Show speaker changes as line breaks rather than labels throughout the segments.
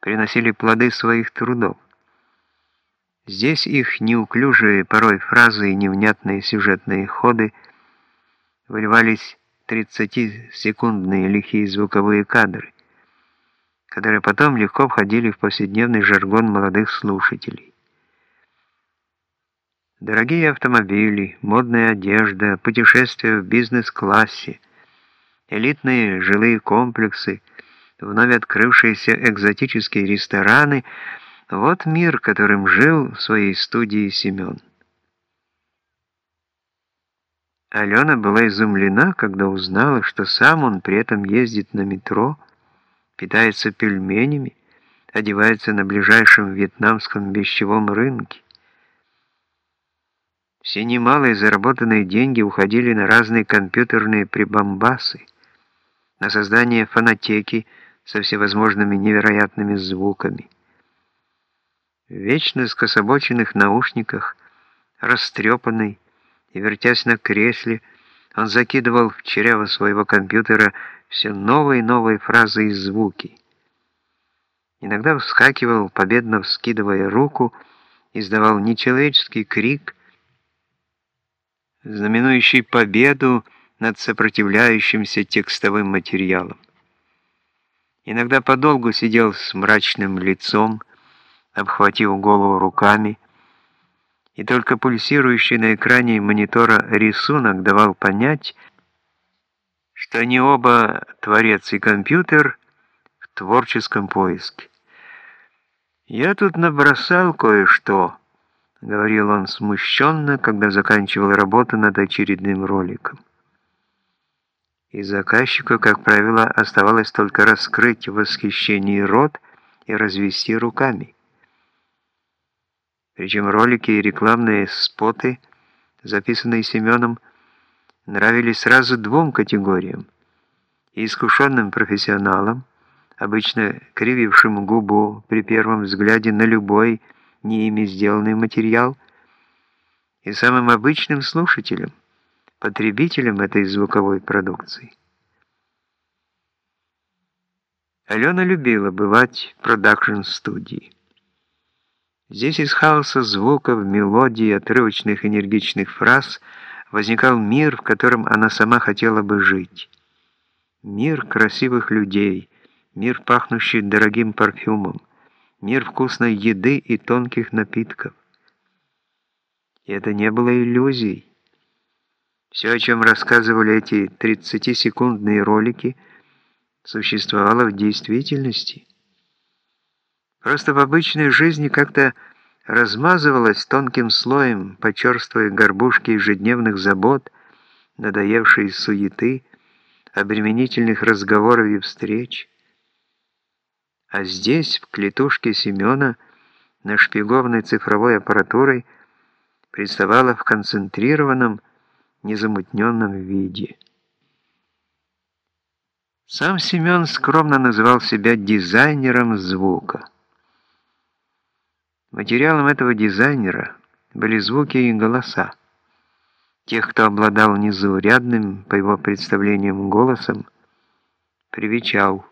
приносили плоды своих трудов. Здесь их неуклюжие порой фразы и невнятные сюжетные ходы выливались 30-секундные лихие звуковые кадры, которые потом легко входили в повседневный жаргон молодых слушателей. Дорогие автомобили, модная одежда, путешествия в бизнес-классе, элитные жилые комплексы, вновь открывшиеся экзотические рестораны – вот мир, которым жил в своей студии Семен. Алена была изумлена, когда узнала, что сам он при этом ездит на метро, питается пельменями, одевается на ближайшем вьетнамском вещевом рынке. Все немалые заработанные деньги уходили на разные компьютерные прибамбасы, на создание фонотеки со всевозможными невероятными звуками. Вечно скособоченных наушниках, растрепанный и вертясь на кресле, он закидывал в чрево своего компьютера все новые и новые фразы и звуки. Иногда вскакивал, победно вскидывая руку, издавал нечеловеческий крик, знаменующий победу над сопротивляющимся текстовым материалом. Иногда подолгу сидел с мрачным лицом, обхватив голову руками, и только пульсирующий на экране монитора рисунок давал понять, что они оба, творец и компьютер, в творческом поиске. «Я тут набросал кое-что», — говорил он смущенно, когда заканчивал работу над очередным роликом. И заказчику, как правило, оставалось только раскрыть в восхищении рот и развести руками. Причем ролики и рекламные споты, записанные Семеном, нравились сразу двум категориям. Искушенным профессионалам, обычно кривившим губу при первом взгляде на любой не ими сделанный материал, и самым обычным слушателям, потребителям этой звуковой продукции. Алена любила бывать в продакшн-студии. Здесь из хаоса звуков, мелодий, отрывочных энергичных фраз возникал мир, в котором она сама хотела бы жить. Мир красивых людей, мир, пахнущий дорогим парфюмом, мир вкусной еды и тонких напитков. И это не было иллюзией. Все, о чем рассказывали эти 30-секундные ролики, существовало в действительности. Просто в обычной жизни как-то размазывалась тонким слоем по черствой горбушке ежедневных забот, надоевшей суеты, обременительных разговоров и встреч. А здесь, в клетушке Семена, нашпигованной цифровой аппаратурой, представала в концентрированном, незамутненном виде. Сам Семен скромно называл себя дизайнером звука. Материалом этого дизайнера были звуки и голоса. Тех, кто обладал незаурядным, по его представлениям, голосом, привечал.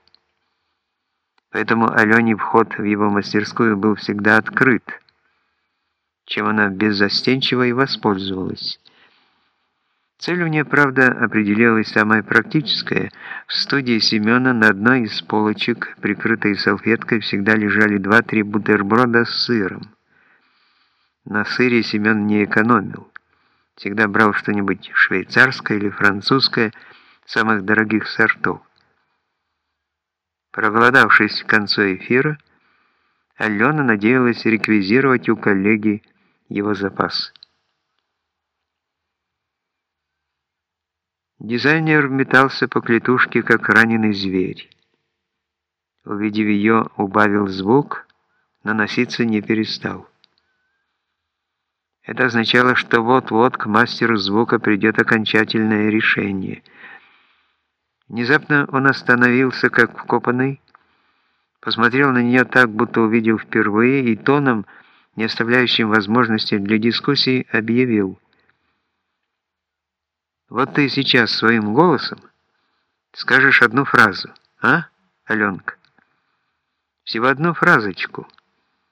Поэтому Алене вход в его мастерскую был всегда открыт, чем она беззастенчиво и воспользовалась. Цель у нее, правда, определилась самая практическая. В студии Семена на одной из полочек, прикрытой салфеткой, всегда лежали два-три бутерброда с сыром. На сыре Семен не экономил. Всегда брал что-нибудь швейцарское или французское, самых дорогих сортов. Проголодавшись к концу эфира, Алена надеялась реквизировать у коллеги его запас. Дизайнер метался по клетушке, как раненый зверь. Увидев ее, убавил звук, но носиться не перестал. Это означало, что вот-вот к мастеру звука придет окончательное решение. Внезапно он остановился, как вкопанный, посмотрел на нее так, будто увидел впервые, и тоном, не оставляющим возможности для дискуссии, объявил – вот ты сейчас своим голосом скажешь одну фразу, а, Аленка? Всего одну фразочку —